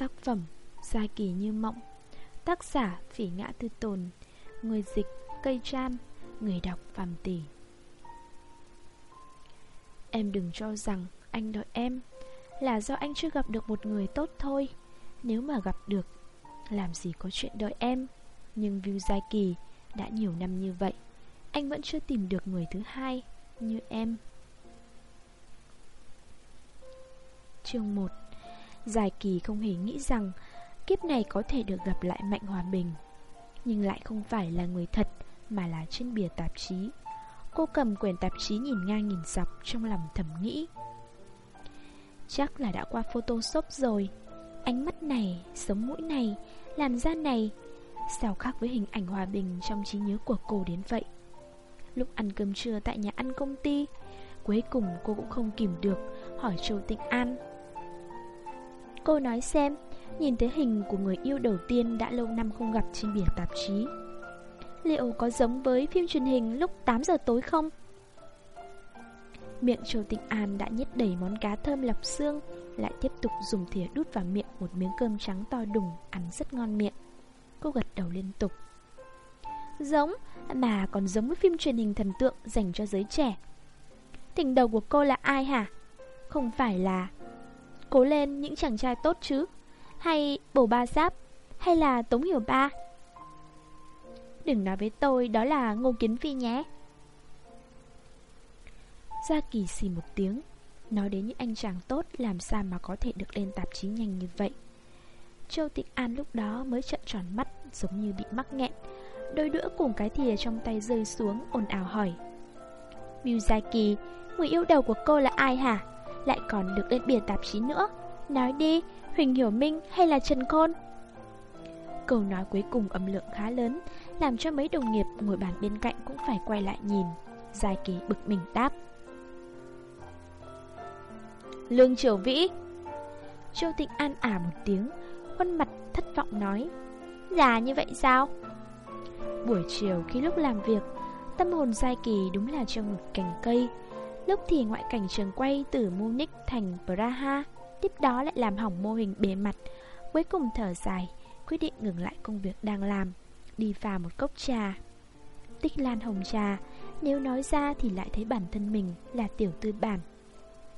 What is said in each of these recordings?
Tác phẩm Gia kỳ như mộng, Tác giả Phỉ ngã tư tồn, Người dịch Cây Tran Người đọc Phạm Tỷ. Em đừng cho rằng anh đợi em Là do anh chưa gặp được một người tốt thôi. Nếu mà gặp được, Làm gì có chuyện đợi em? Nhưng View Gia Kỳ Đã nhiều năm như vậy, Anh vẫn chưa tìm được người thứ hai Như em. Chương 1 Dài kỳ không hề nghĩ rằng Kiếp này có thể được gặp lại Mạnh Hòa Bình. Nhưng lại không phải là người thật Mà là trên bìa tạp chí. Cô cầm quyển tạp chí nhìn ngang nhìn dọc Trong lòng thầm nghĩ. Chắc là đã qua photoshop rồi. Ánh mắt này, sống mũi này làm da này Sao khác với hình ảnh hòa bình Trong trí nhớ của cô đến vậy? Lúc ăn cơm trưa tại nhà ăn công ty Cuối cùng cô cũng không kìm được Hỏi Châu Tịnh An. Cô nói xem Nhìn thấy hình của người yêu đầu tiên đã lâu năm không gặp trên biển tạp chí Liệu có giống với phim truyền hình lúc 8 giờ tối không? Miệng Châu Tịnh An đã nhét đầy món cá thơm lọc xương Lại tiếp tục dùng thìa đút vào miệng một miếng cơm trắng to đùng Ăn rất ngon miệng Cô gật đầu liên tục Giống, mà còn giống với phim truyền hình thần tượng dành cho giới trẻ Tình đầu của cô là ai hả? Không phải là Cố lên những chàng trai tốt chứ? Hay bổ ba giáp? Hay là Tống Hiểu Ba? Đừng nói với tôi đó là Ngô Kiến Phi nhé. Gia Kỳ xì một tiếng, Nói đến những anh chàng tốt Làm sao mà có thể được lên tạp chí nhanh như vậy. Châu Tịnh An lúc đó mới trợn tròn mắt, Giống như bị mắc nghẹn. Đôi đũa cùng cái thìa trong tay rơi xuống, ồn ào hỏi. Miyazaki Người yêu đầu của cô là ai hả? Lại còn được lên biển tạp chí nữa. Nói đi, Huỳnh Hiểu Minh hay là Trần Khôn Câu nói cuối cùng âm lượng khá lớn, Làm cho mấy đồng nghiệp ngồi bàn bên cạnh Cũng phải quay lại nhìn. Dài kỳ bực mình đáp. Lương Triều Vĩ. Châu Tịnh An ả một tiếng, Khuôn mặt thất vọng nói, Già như vậy sao? Buổi chiều khi lúc làm việc, Tâm hồn Giai Kỳ đúng là trong một cành cây Lúc thì ngoại cảnh trường quay từ Munich thành Praha, Tiếp đó lại làm hỏng mô hình bề mặt. Cuối cùng thở dài, Quyết định ngừng lại công việc đang làm, Đi pha một cốc trà. Tích lan hồng trà, Nếu nói ra thì lại thấy bản thân mình là tiểu tư bản.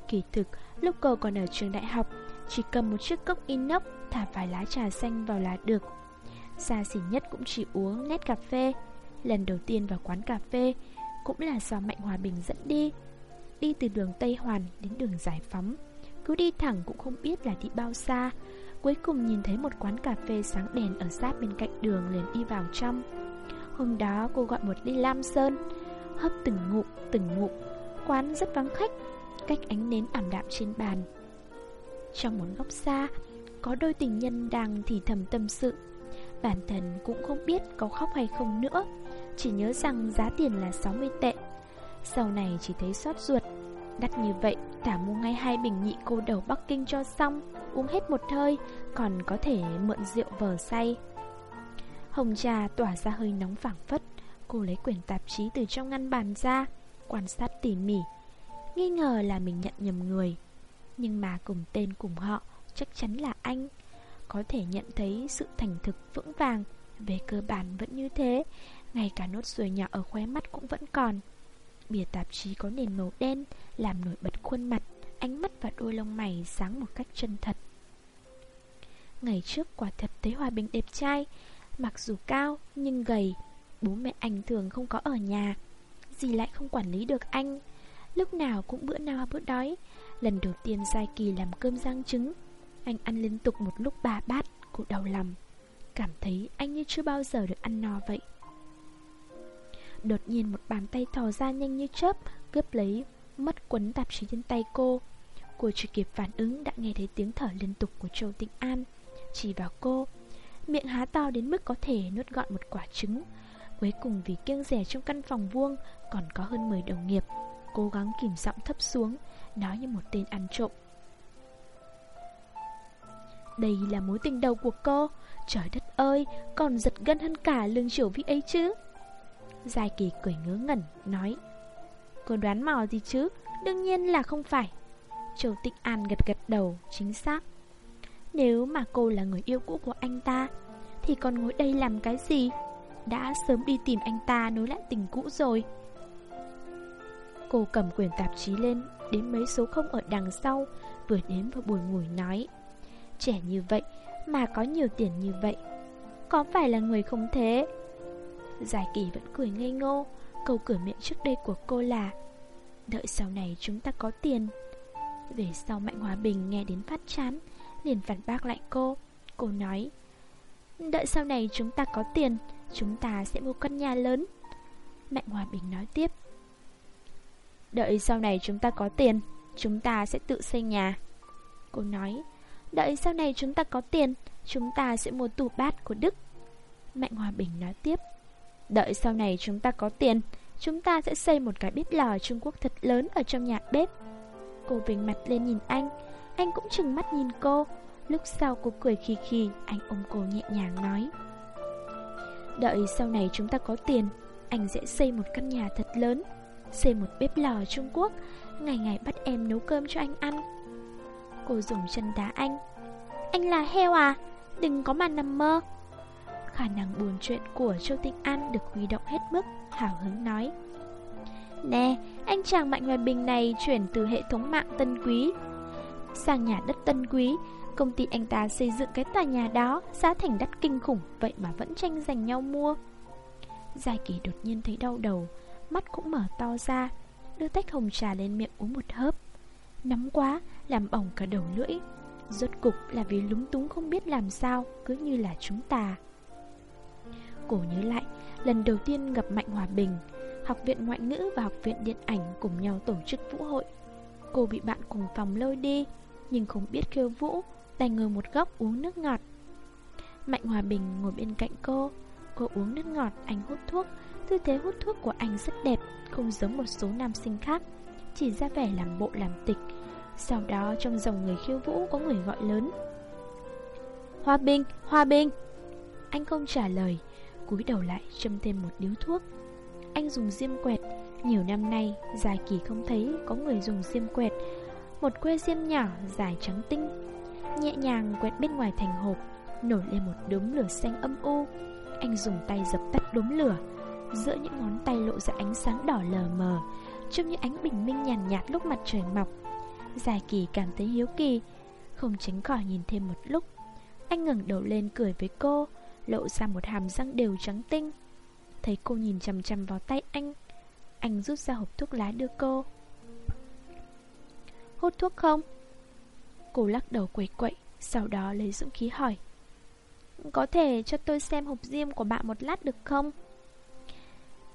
Kỳ thực, Lúc cô còn ở trường đại học, Chỉ cầm một chiếc cốc inox, Thả vài lá trà xanh vào là được. Xa xỉ nhất cũng chỉ uống nét cà phê. Lần đầu tiên vào quán cà phê, Cũng là do Mạnh Hòa Bình dẫn đi. Đi từ đường Tây Hoàn đến đường Giải Phóng. Cứ đi thẳng cũng không biết là đi bao xa. Cuối cùng nhìn thấy một quán cà phê sáng đèn ở sát bên cạnh đường liền đi vào trong. Hôm đó cô gọi một ly lam sơn, Hấp từng ngụm từng ngụm. Quán rất vắng khách, Cách ánh nến ảm đạm trên bàn. Trong một góc xa, Có đôi tình nhân đang thì thầm tâm sự. Bản thân cũng không biết có khóc hay không nữa, Chỉ nhớ rằng giá tiền là 60 tệ. Sau này chỉ thấy xót ruột. Đắt như vậy, Thả mua ngay hai bình nhị cô đầu Bắc Kinh cho xong, Uống hết một hơi, Còn có thể mượn rượu vờ say. Hồng trà tỏa ra hơi nóng phảng phất. Cô lấy quyển tạp chí từ trong ngăn bàn ra, Quan sát tỉ mỉ. Nghi ngờ là mình nhận nhầm người. Nhưng mà cùng tên cùng họ, Chắc chắn là anh. Có thể nhận thấy sự thành thực vững vàng. Về cơ bản vẫn như thế, Ngay cả nốt ruồi nhỏ ở khóe mắt cũng vẫn còn. Bìa tạp chí có nền màu đen, Làm nổi bật khuôn mặt, Ánh mắt và đôi lông mày sáng một cách chân thật. Ngày trước quả thật thấy Hòa Bình đẹp trai, Mặc dù cao nhưng gầy, Bố mẹ anh thường không có ở nhà, Dì lại không quản lý được anh. Lúc nào cũng bữa nào bữa đói, Lần đầu tiên Giai Kỳ làm cơm rang trứng, anh ăn liên tục một lúc ba bát Cô đau lòng. Cảm thấy anh như chưa bao giờ được ăn no vậy. Đột nhiên một bàn tay thò ra nhanh như chớp, Cướp lấy mất quấn tạp chí trên tay cô. Cô chưa kịp phản ứng đã nghe thấy tiếng thở liên tục của Châu Tịnh An. Chỉ vào cô, Miệng há to đến mức có thể nuốt gọn một quả trứng. Cuối cùng vì kiêng rẻ trong căn phòng vuông, Còn có hơn 10 đồng nghiệp, Cố gắng kìm giọng thấp xuống, Nói như một tên ăn trộm. Đây là mối tình đầu của cô. Trời đất ơi, Còn giật gân hơn cả lương triều vị ấy chứ. Giai kỳ cười ngớ ngẩn, Nói, Cô đoán mò gì chứ? Đương nhiên là không phải. Châu Tịnh An gật gật đầu, Chính xác. Nếu mà cô là người yêu cũ của anh ta, Thì còn ngồi đây làm cái gì? Đã sớm đi tìm anh ta nối lại tình cũ rồi. Cô cầm quyển tạp chí lên Đến mấy số không ở đằng sau, Vừa đến vào buổi ngủ nói, Trẻ như vậy mà có nhiều tiền như vậy, Có phải là người không thế? Giải kỳ vẫn cười ngây ngô Câu cửa miệng trước đây của cô là, Đợi sau này chúng ta có tiền. Về sau Mạnh Hòa Bình nghe đến phát chán, Liền phản bác lại cô. Cô nói, Đợi sau này chúng ta có tiền, Chúng ta sẽ mua căn nhà lớn. Mạnh Hòa Bình nói tiếp, Đợi sau này chúng ta có tiền, Chúng ta sẽ tự xây nhà. Cô nói, Đợi sau này chúng ta có tiền, Chúng ta sẽ mua tủ bát của Đức. Mạnh Hòa Bình nói tiếp Đợi sau này chúng ta có tiền, Chúng ta sẽ xây một cái bếp lò Trung Quốc thật lớn ở trong nhà bếp. Cô vinh mặt lên nhìn anh Anh cũng chừng mắt nhìn cô. Lúc sau cô cười khì khì, Anh ôm cô nhẹ nhàng nói. Đợi sau này chúng ta có tiền, Anh sẽ xây một căn nhà thật lớn, Xây một bếp lò Trung Quốc, Ngày ngày bắt em nấu cơm cho anh ăn. Cô dùng chân đá anh. Anh là heo à? Đừng có mà nằm mơ. Khả năng buồn chuyện của Châu Tinh An được huy động hết mức Hào hứng nói Nè, anh chàng Mạnh Hoài Bình này chuyển từ hệ thống mạng Tân Quý sang nhà đất Tân Quý. Công ty anh ta xây dựng cái tòa nhà đó, giá thành đắt kinh khủng, vậy mà vẫn tranh giành nhau mua. giai kỳ đột nhiên thấy đau đầu, mắt cũng mở to ra, đưa tách hồng trà lên miệng uống một hớp. Nóng quá, làm bỏng cả đầu lưỡi. Rốt cục là vì lúng túng không biết làm sao, cứ như là chúng ta. Cổ nhớ lại, lần đầu tiên gặp Mạnh Hòa Bình, Học viện Ngoại ngữ và Học viện Điện ảnh cùng nhau tổ chức vũ hội. Cô bị bạn cùng phòng lôi đi, nhưng không biết khiêu vũ, đành ngồi một góc uống nước ngọt. Mạnh Hòa Bình ngồi bên cạnh cô, cô uống nước ngọt, anh hút thuốc. Tư thế hút thuốc của anh rất đẹp, không giống một số nam sinh khác, chỉ ra vẻ làm bộ làm tịch. Sau đó trong dòng người khiêu vũ có người gọi lớn. Hòa Bình, Hòa Bình! Anh không trả lời, cúi đầu lại châm thêm một điếu thuốc. Anh dùng diêm quẹt. Nhiều năm nay dài kỳ không thấy Có người dùng diêm quẹt. Một que diêm nhỏ dài trắng tinh. Nhẹ nhàng quẹt bên ngoài thành hộp Nổi lên một đốm lửa xanh âm u. Anh dùng tay dập tắt đốm lửa. Giữa những ngón tay lộ ra ánh sáng đỏ lờ mờ Trông như ánh bình minh nhàn nhạt, lúc mặt trời mọc. Dài kỳ cảm thấy hiếu kỳ Không tránh khỏi nhìn thêm một lúc. Anh ngẩng đầu lên cười với cô. Lộ ra một hàm răng đều trắng tinh Thấy cô nhìn chằm chằm vào tay anh Anh rút ra hộp thuốc lá đưa cô Hút thuốc không? Cô lắc đầu quẩy quậy, Sau đó lấy dũng khí hỏi Có thể cho tôi xem hộp diêm của bạn một lát được không?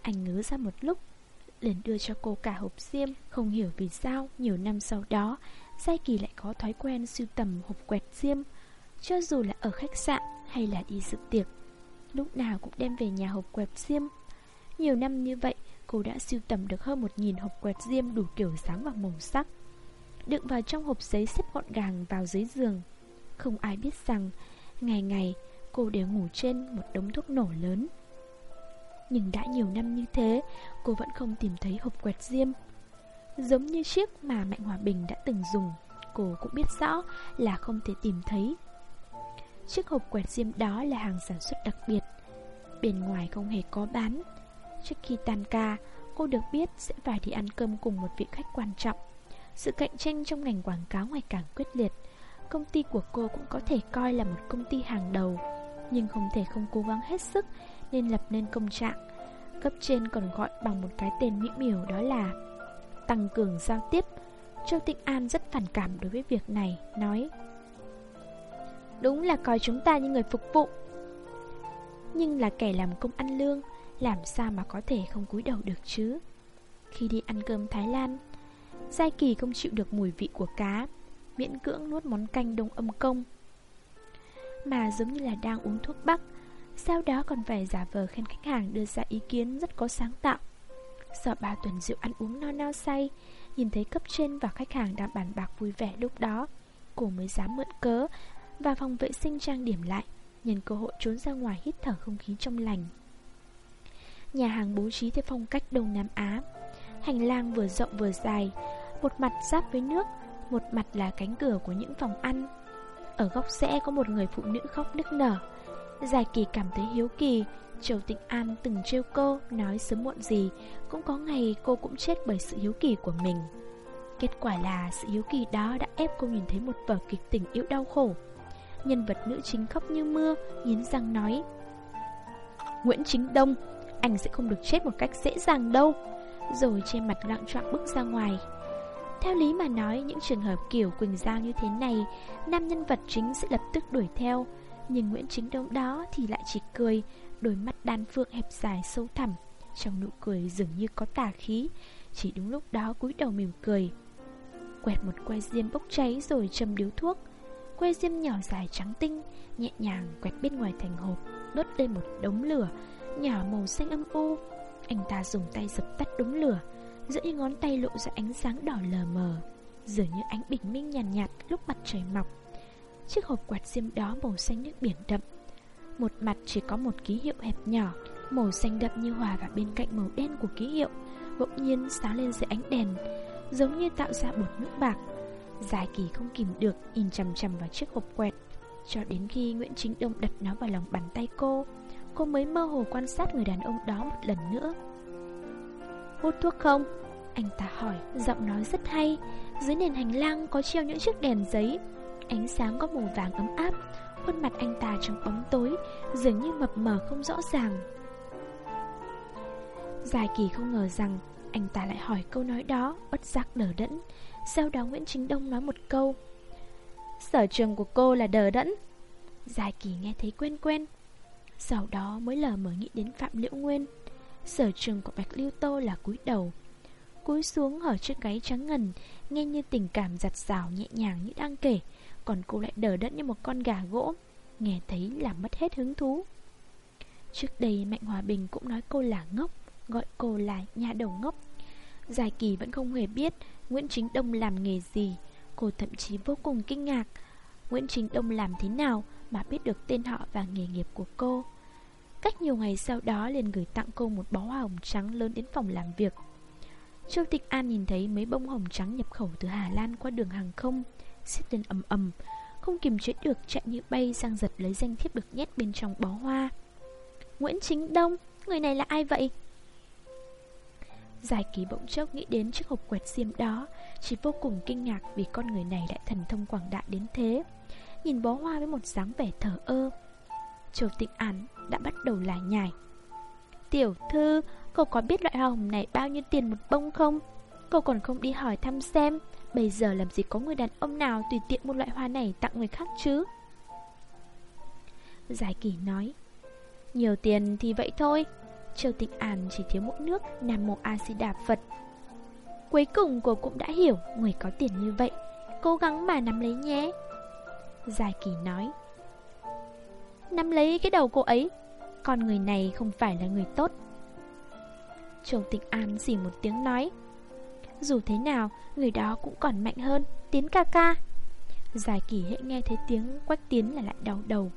Anh ngứa ra một lúc, liền đưa cho cô cả hộp diêm Không hiểu vì sao Nhiều năm sau đó Sai Kỳ lại có thói quen sưu tầm hộp quẹt diêm Cho dù là ở khách sạn hay là đi dự tiệc lúc nào cũng đem về nhà hộp quẹt diêm. Nhiều năm như vậy, cô đã sưu tầm được hơn một nghìn hộp quẹt diêm đủ kiểu dáng và màu sắc. Đựng vào trong hộp giấy xếp gọn gàng vào dưới giường. Không ai biết rằng, ngày ngày cô đều ngủ trên một đống thuốc nổ lớn. Nhưng đã nhiều năm như thế, cô vẫn không tìm thấy hộp quẹt diêm. Giống như chiếc mà Mạnh Hòa Bình đã từng dùng, cô cũng biết rõ là không thể tìm thấy Chiếc hộp quẹt diêm đó là hàng sản xuất đặc biệt. Bên ngoài không hề có bán. Trước khi tan ca, Cô được biết sẽ phải đi ăn cơm cùng một vị khách quan trọng. Sự cạnh tranh trong ngành quảng cáo ngày càng quyết liệt. Công ty của cô cũng có thể coi là một công ty hàng đầu, Nhưng không thể không cố gắng hết sức Nên lập nên công trạng. Cấp trên còn gọi bằng một cái tên mỹ miều đó là Tăng cường giao tiếp. Châu Tịnh An rất phản cảm đối với việc này, Nói Đúng là coi chúng ta như người phục vụ. Nhưng là kẻ làm công ăn lương, Làm sao mà có thể không cúi đầu được chứ? Khi đi ăn cơm Thái Lan, Giai Kỳ không chịu được mùi vị của cá, Miễn cưỡng nuốt món canh đông âm công. Mà giống như là đang uống thuốc bắc, Sau đó còn phải giả vờ khen khách hàng đưa ra ý kiến rất có sáng tạo. Sợ ba tuần rượu ăn uống no no say, Nhìn thấy cấp trên và khách hàng đang bàn bạc vui vẻ lúc đó, Cô mới dám mượn cớ và phòng vệ sinh trang điểm lại, nhân cơ hội trốn ra ngoài hít thở không khí trong lành. Nhà hàng bố trí theo phong cách Đông Nam Á, hành lang vừa rộng vừa dài, một mặt giáp với nước, một mặt là cánh cửa của những phòng ăn. Ở góc rẽ có một người phụ nữ khóc nức nở Giải kỳ cảm thấy hiếu kỳ Châu Tịnh An từng trêu cô Nói sớm muộn gì Cũng có ngày cô cũng chết bởi sự hiếu kỳ của mình Kết quả là sự hiếu kỳ đó đã ép cô nhìn thấy một vở kịch tình yêu đau khổ Nhân vật nữ chính khóc như mưa, Nghiến răng nói. Nguyễn Chính Đông, Anh sẽ không được chết một cách dễ dàng đâu. Rồi trên mặt lặng trọng bước ra ngoài. Theo lý mà nói, Những trường hợp kiểu Quỳnh Giao như thế này, Nam nhân vật chính sẽ lập tức đuổi theo. Nhưng Nguyễn Chính Đông đó thì lại chỉ cười, Đôi mắt đan phượng hẹp dài sâu thẳm, Trong nụ cười dường như có tà khí. Chỉ đúng lúc đó cúi đầu mỉm cười. Quẹt một que diêm bốc cháy rồi châm điếu thuốc. Que diêm nhỏ dài trắng tinh Nhẹ nhàng quẹt bên ngoài thành hộp Đốt lên một đống lửa Nhỏ màu xanh âm u. Anh ta dùng tay dập tắt đống lửa Giữa những ngón tay lộ ra ánh sáng đỏ lờ mờ Dường như ánh bình minh nhàn nhạt, nhạt lúc mặt trời mọc. Chiếc hộp quạt diêm đó màu xanh nước biển đậm Một mặt chỉ có một ký hiệu hẹp nhỏ Màu xanh đậm như hòa vào bên cạnh màu đen của ký hiệu Bỗng nhiên sáng lên dưới ánh đèn Giống như tạo ra bột nước bạc. Giải kỳ không kìm được, Nhìn chằm chằm vào chiếc hộp quẹt. Cho đến khi Nguyễn Chính Đông đặt nó vào lòng bàn tay cô Cô mới mơ hồ quan sát người đàn ông đó một lần nữa. Hút thuốc không? Anh ta hỏi, Giọng nói rất hay. Dưới nền hành lang có treo những chiếc đèn giấy. Ánh sáng có màu vàng ấm áp. Khuôn mặt anh ta trong bóng tối, Dường như mập mờ không rõ ràng. Giải kỳ không ngờ rằng Anh ta lại hỏi câu nói đó, Bất giác đờ đẫn. Sau đó Nguyễn Chính Đông nói một câu. Sở trường của cô là đờ đẫn. Giải kỳ nghe thấy quen quen Sau đó mới lờ mờ nghĩ đến Phạm Liễu Nguyên. Sở trường của Bạch Lưu Tô là cúi đầu. Cúi xuống ở chiếc gáy trắng ngần, Nghe như tình cảm giặt rào nhẹ nhàng như đang kể. Còn cô lại đờ đẫn như một con gà gỗ, Nghe thấy là mất hết hứng thú. Trước đây Mạnh Hòa Bình cũng nói cô là ngốc, Gọi cô là nhà đầu ngốc. Giải kỳ vẫn không hề biết Nguyễn Chính Đông làm nghề gì? Cô thậm chí vô cùng kinh ngạc. Nguyễn Chính Đông làm thế nào Mà biết được tên họ và nghề nghiệp của cô? Cách nhiều ngày sau đó liền gửi tặng cô một bó hoa hồng trắng lớn đến phòng làm việc. Châu Tịch An nhìn thấy mấy bông hồng trắng nhập khẩu từ Hà Lan qua đường hàng không Xít lên ầm ầm Không kiềm chế được chạy như bay sang giật lấy danh thiếp được nhét bên trong bó hoa. Nguyễn Chính Đông, người này là ai vậy? Giải ký bỗng chốc nghĩ đến chiếc hộp quẹt xiêm đó Chỉ vô cùng kinh ngạc vì con người này lại thần thông quảng đại đến thế Nhìn bó hoa với một dáng vẻ thở ơ Châu Tịnh án đã bắt đầu lại nhải Tiểu thư, cậu có biết loại hoa hồng này bao nhiêu tiền một bông không? Cậu còn không đi hỏi thăm xem Bây giờ làm gì có người đàn ông nào tùy tiện một loại hoa này tặng người khác chứ? Giải kỳ nói Nhiều tiền thì vậy thôi Châu Tịnh An chỉ thiếu mỗi nước, Nam Mô A Di Đà Phật. Cuối cùng cô cũng đã hiểu Người có tiền như vậy. Cố gắng mà nắm lấy nhé. Giải kỳ nói, Nắm lấy cái đầu cô ấy, Con người này không phải là người tốt. Châu Tịnh An xỉ một tiếng nói, Dù thế nào, Người đó cũng còn mạnh hơn, Tiến ca ca. Giải kỳ hãy nghe thấy tiếng Quách Tiến là lại đau đầu.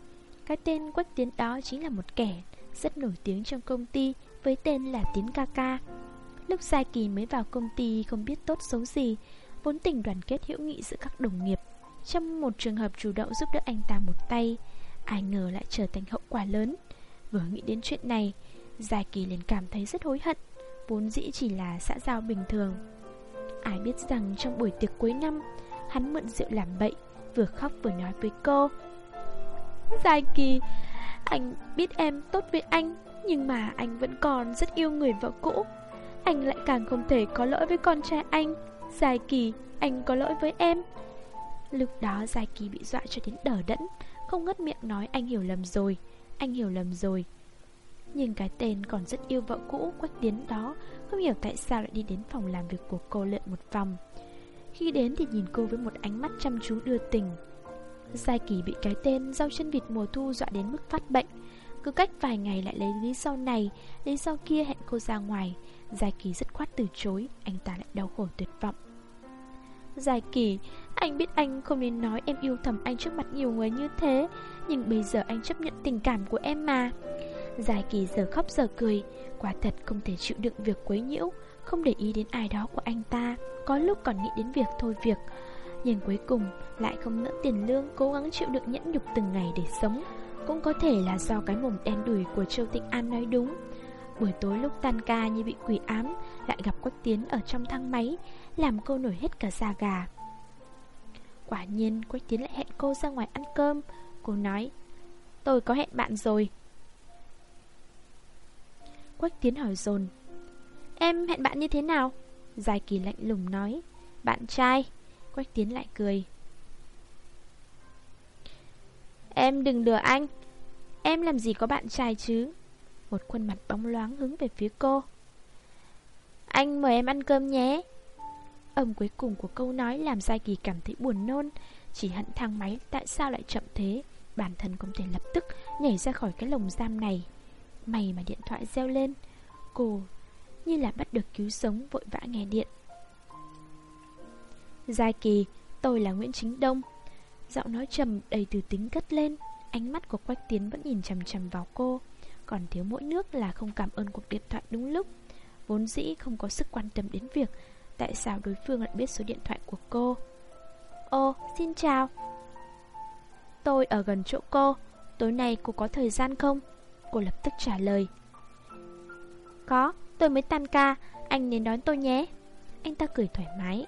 Cái tên Quách Tiến đó chính là một kẻ rất nổi tiếng trong công ty với tên là Tiến Ca Ca. Lúc Giai Kỳ mới vào công ty không biết tốt xấu gì, vốn tình đoàn kết hữu nghị giữa các đồng nghiệp. Trong một trường hợp chủ động giúp đỡ anh ta một tay, ai ngờ lại trở thành hậu quả lớn. Vừa nghĩ đến chuyện này, Giai Kỳ liền cảm thấy rất hối hận, vốn dĩ chỉ là xã giao bình thường. Ai biết rằng trong buổi tiệc cuối năm, hắn mượn rượu làm bậy, vừa khóc vừa nói với cô. Giai Kỳ, anh biết em tốt với anh Nhưng mà anh vẫn còn rất yêu người vợ cũ. Anh lại càng không thể có lỗi với con trai anh. Dài kỳ, anh có lỗi với em. Lúc đó Dài kỳ bị dọa cho đến đờ đẫn Không ngất miệng nói anh hiểu lầm rồi Anh hiểu lầm rồi. Nhưng cái tên còn rất yêu vợ cũ Quách Tiến đó Không hiểu tại sao lại đi đến phòng làm việc của cô lượn một vòng. Khi đến thì nhìn cô với một ánh mắt chăm chú đưa tình. Giai Kỳ bị cái tên rau chân vịt mùa thu dọa đến mức phát bệnh. Cứ cách vài ngày lại lấy lý do này, Lý do kia hẹn cô ra ngoài. Giai Kỳ rất khoát từ chối, Anh ta lại đau khổ tuyệt vọng. Giai Kỳ, Anh biết anh không nên nói em yêu thầm anh trước mặt nhiều người như thế, Nhưng bây giờ anh chấp nhận tình cảm của em mà. Giai Kỳ giờ khóc giờ cười, Quả thật không thể chịu đựng việc quấy nhiễu, Không để ý đến ai đó của anh ta, Có lúc còn nghĩ đến việc thôi việc. Nhưng cuối cùng lại không nỡ tiền lương Cố gắng chịu đựng nhẫn nhục từng ngày để sống. Cũng có thể là do cái mồm đen đùi của Châu Tịnh An nói đúng. Buổi tối lúc tan ca như bị quỷ ám, Lại gặp Quách Tiến ở trong thang máy, Làm cô nổi hết cả da gà. Quả nhiên, Quách Tiến lại hẹn cô ra ngoài ăn cơm. Cô nói, Tôi có hẹn bạn rồi. Quách Tiến hỏi dồn, Em hẹn bạn như thế nào? Dài kỳ lạnh lùng nói, Bạn trai. Quách Tiến lại cười. Em đừng lừa anh. Em làm gì có bạn trai chứ? Một khuôn mặt bóng loáng hướng về phía cô. Anh mời em ăn cơm nhé. Âm cuối cùng của câu nói làm Giai Kỳ cảm thấy buồn nôn, Chỉ hận thang máy tại sao lại chậm thế. Bản thân không thể lập tức nhảy ra khỏi cái lồng giam này. May mà điện thoại reo lên. Cô như là bắt được cứu sống vội vã nghe điện. Giai Kỳ, tôi là Nguyễn Chính Đông. Giọng nói trầm đầy từ tính cất lên Ánh mắt của Quách Tiến vẫn nhìn chầm chầm vào cô. Còn thiếu mỗi nước là không cảm ơn cuộc điện thoại đúng lúc. Vốn dĩ không có sức quan tâm đến việc Tại sao đối phương lại biết số điện thoại của cô. Ô, xin chào. Tôi ở gần chỗ cô Tối nay cô có thời gian không? Cô lập tức trả lời. Có, tôi mới tan ca Anh nên đón tôi nhé. Anh ta cười thoải mái.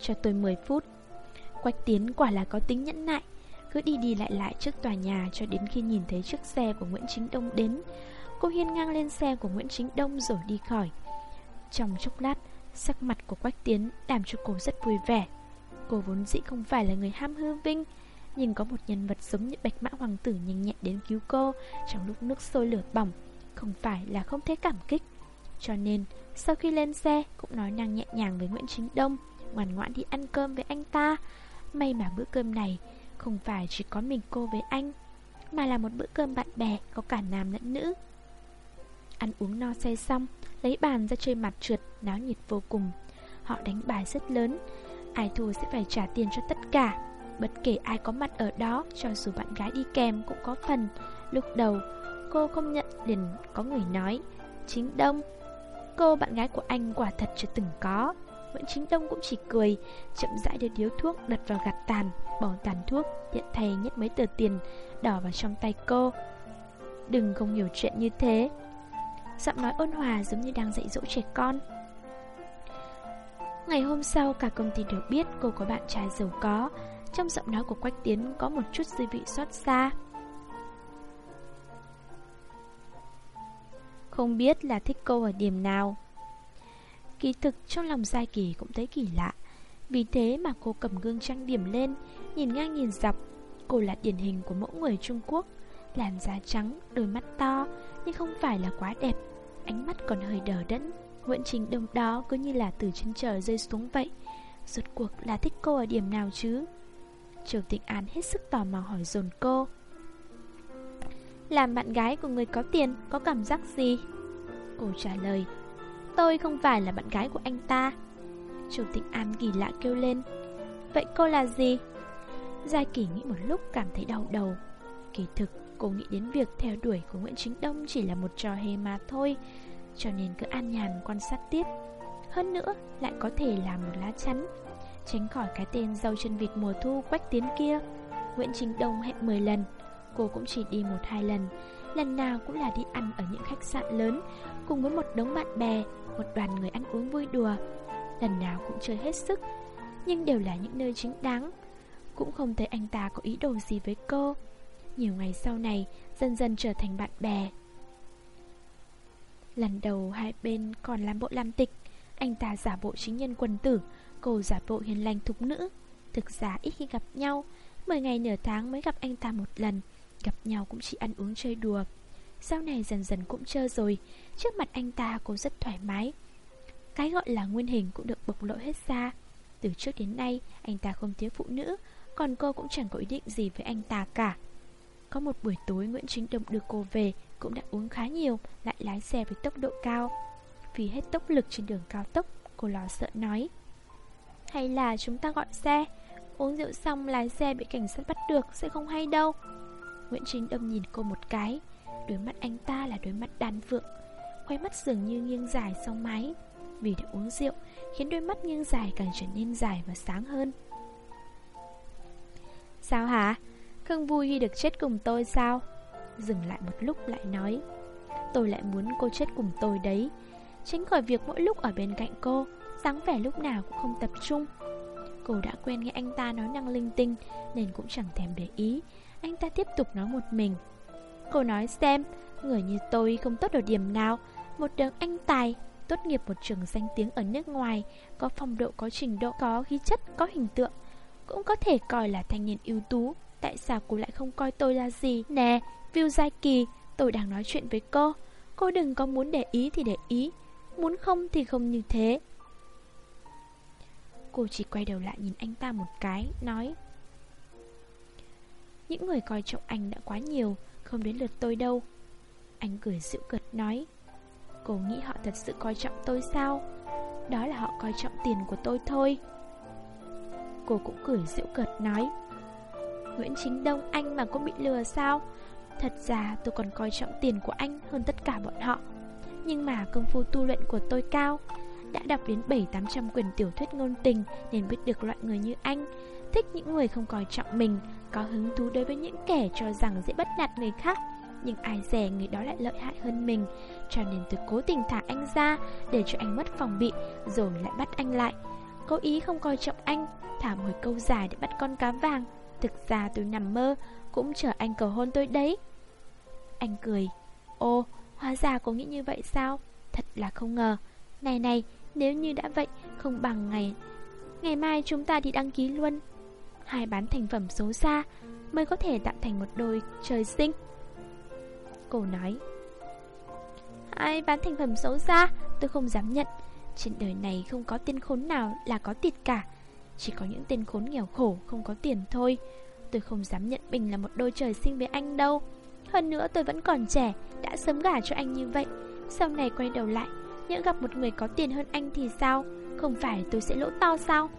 Cho tôi 10 phút. Quách tiến quả là có tính nhẫn nại, Cứ đi đi lại lại trước tòa nhà Cho đến khi nhìn thấy chiếc xe của Nguyễn Chính Đông đến. Cô hiên ngang lên xe của Nguyễn Chính Đông rồi đi khỏi. Trong chốc lát, Sắc mặt của Quách Tiến làm cho cô rất vui vẻ. Cô vốn dĩ không phải là người ham hư vinh, Nhưng có một nhân vật giống như bạch mã hoàng tử nhanh nhẹn đến cứu cô Trong lúc nước sôi lửa bỏng, Không phải là không thấy cảm kích. Cho nên, sau khi lên xe, cũng nói năng nhẹ nhàng với Nguyễn Chính Đông. Ngoan ngoãn đi ăn cơm với anh ta. May mà bữa cơm này không phải chỉ có mình cô với anh, Mà là một bữa cơm bạn bè có cả nam lẫn nữ. Ăn uống no say xong, Lấy bàn ra chơi mặt trượt, Náo nhiệt vô cùng. Họ đánh bài rất lớn, Ai thua sẽ phải trả tiền cho tất cả. Bất kể ai có mặt ở đó, Cho dù bạn gái đi kèm cũng có phần. Lúc đầu, cô không nhận liền có người nói, Chính Đông, Cô bạn gái của anh quả thật chưa từng có. Nguyễn Chính Đông cũng chỉ cười, Chậm rãi đưa điếu thuốc đặt vào gạt tàn, Bỏ tàn thuốc, Tiện thay nhét mấy tờ tiền Đỏ vào trong tay cô. Đừng không hiểu chuyện như thế. Giọng nói ôn hòa giống như đang dạy dỗ trẻ con. Ngày hôm sau, cả công ty đều biết cô có bạn trai giàu có. Trong giọng nói của Quách Tiến có một chút dư vị xót xa. Không biết là thích cô ở điểm nào. Kỳ thực trong lòng Giai Kỳ cũng thấy kỳ lạ. Vì thế mà cô cầm gương trang điểm lên Nhìn ngang nhìn dọc. Cô là điển hình của mẫu người Trung Quốc Làn da trắng, đôi mắt to Nhưng không phải là quá đẹp. Ánh mắt còn hơi đờ đẫn. Nguyễn Trình Đông đó cứ như là từ trên trời rơi xuống vậy. Rốt cuộc là thích cô ở điểm nào chứ? Triều Tịnh An hết sức tò mò hỏi dồn cô. Làm bạn gái của người có tiền Có cảm giác gì? Cô trả lời Tôi không phải là bạn gái của anh ta. Chủ tịch An kỳ lạ kêu lên. Vậy cô là gì? Gia Kỳ nghĩ một lúc cảm thấy đau đầu. Kỳ thực, cô nghĩ đến việc theo đuổi của Nguyễn Chính Đông chỉ là một trò hề mà thôi, Cho nên cứ an nhàn quan sát tiếp. Hơn nữa, lại có thể làm một lá chắn, Tránh khỏi cái tên dâu chân vịt mùa thu quách tiến kia. Nguyễn Chính Đông hẹn 10 lần, Cô cũng chỉ đi một hai lần Lần nào cũng là đi ăn ở những khách sạn lớn Cùng với một đống bạn bè, Một đoàn người ăn uống vui đùa. Lần nào cũng chơi hết sức, Nhưng đều là những nơi chính đáng. Cũng không thấy anh ta có ý đồ gì với cô. Nhiều ngày sau này, Dần dần trở thành bạn bè. Lần đầu hai bên còn làm bộ làm tịch, Anh ta giả bộ chính nhân quân tử, Cô giả bộ hiền lành thục nữ. Thực ra ít khi gặp nhau, Mười ngày nửa tháng mới gặp anh ta một lần, Gặp nhau cũng chỉ ăn uống chơi đùa. Sau này dần dần cũng trơ rồi. Trước mặt anh ta cô rất thoải mái. Cái gọi là nguyên hình cũng được bộc lộ hết ra. Từ trước đến nay, Anh ta không thiếu phụ nữ, Còn cô cũng chẳng có ý định gì với anh ta cả. Có một buổi tối Nguyễn Chính Đồng đưa cô về, Cũng đã uống khá nhiều, Lại lái xe với tốc độ cao. Vì hết tốc lực trên đường cao tốc, Cô lo sợ nói. Hay là chúng ta gọi xe, Uống rượu xong lái xe bị cảnh sát bắt được Sẽ không hay đâu. Nguyễn Chính Đông nhìn cô một cái. Đôi mắt anh ta là đôi mắt đàn vượng, Khoai mắt dường như nghiêng dài sau máy Vì đã uống rượu Khiến đôi mắt nghiêng dài càng trở nên dài và sáng hơn. Sao hả? Không vui khi được chết cùng tôi sao? Dừng lại một lúc lại nói. Tôi lại muốn cô chết cùng tôi đấy. Tránh khỏi việc mỗi lúc ở bên cạnh cô dáng vẻ lúc nào cũng không tập trung. Cô đã quen nghe anh ta nói năng linh tinh Nên cũng chẳng thèm để ý. Anh ta tiếp tục nói một mình. Cô nói xem Người như tôi không tốt ở điểm nào. Một đấng anh tài Tốt nghiệp một trường danh tiếng ở nước ngoài Có phong độ, có trình độ, có khí chất, có hình tượng. Cũng có thể coi là thanh niên ưu tú. Tại sao cô lại không coi tôi là gì Nè, Viu Giai Kỳ Tôi đang nói chuyện với cô. Cô đừng có muốn để ý thì để ý. Muốn không thì không như thế. Cô chỉ quay đầu lại nhìn anh ta một cái Nói Những người coi trọng anh đã quá nhiều. Không đến lượt tôi đâu. Anh cười dịu cợt nói, Cô nghĩ họ thật sự coi trọng tôi sao? Đó là họ coi trọng tiền của tôi thôi. Cô cũng cười dịu cợt nói, Nguyễn Chính Đông, anh mà cũng bị lừa sao? Thật ra tôi còn coi trọng tiền của anh hơn tất cả bọn họ. Nhưng mà công phu tu luyện của tôi cao. Đã đọc đến 7-800 quyển tiểu thuyết ngôn tình Nên biết được loại người như anh. Thích những người không coi trọng mình Có hứng thú đối với những kẻ cho rằng dễ bắt nạt người khác Nhưng ai dè người đó lại lợi hại hơn mình. Cho nên tôi cố tình thả anh ra Để cho anh mất phòng bị Rồi lại bắt anh lại. Cố ý không coi trọng anh Thả một câu dài để bắt con cá vàng. Thực ra tôi nằm mơ Cũng chờ anh cầu hôn tôi đấy. Anh cười. Ô, hóa ra cô nghĩ như vậy sao? Thật là không ngờ. Này này, nếu như đã vậy Không bằng ngày Ngày mai chúng ta đi đăng ký luôn. Hai bán thành phẩm xấu xa Mới có thể tạo thành một đôi trời sinh. Cô nói Hai bán thành phẩm xấu xa, Tôi không dám nhận. Trên đời này không có tên khốn nào là có tiền cả. Chỉ có những tên khốn nghèo khổ không có tiền thôi. Tôi không dám nhận mình là một đôi trời sinh với anh đâu. Hơn nữa tôi vẫn còn trẻ, Đã sớm gả cho anh như vậy. Sau này quay đầu lại, Nhỡ gặp một người có tiền hơn anh thì sao? Không phải tôi sẽ lỗ to sao?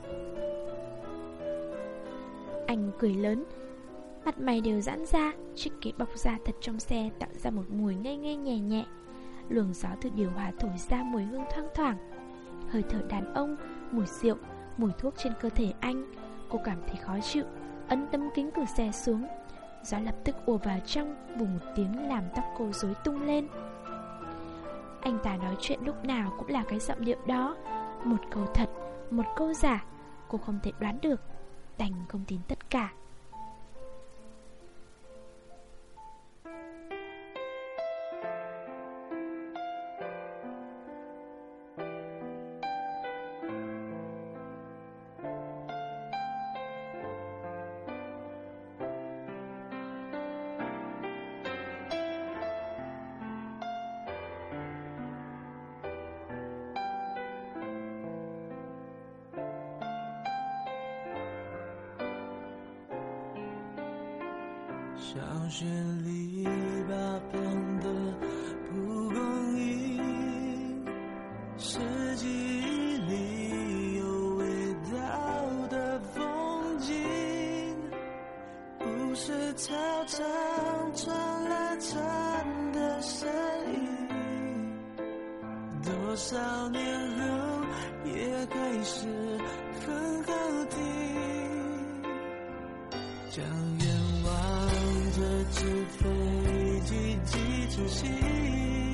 Anh cười lớn. Mặt mày đều giãn ra, Chiếc ghế bọc da thật trong xe Tạo ra một mùi ngây ngây nhẹ nhẹ. Luồng gió từ điều hòa thổi ra mùi hương thoang thoảng. Hơi thở đàn ông, Mùi rượu, mùi thuốc trên cơ thể anh. Cô cảm thấy khó chịu, Ấn tấm kính cửa xe xuống. Gió lập tức ùa vào trong Vùng một tiếng làm tóc cô rối tung lên. Anh ta nói chuyện lúc nào cũng là cái giọng điệu đó. Một câu thật, Một câu giả. Cô không thể đoán được. Đành không tin tất cả. 少年后也开始很好听，将愿望折纸飞机寄出信。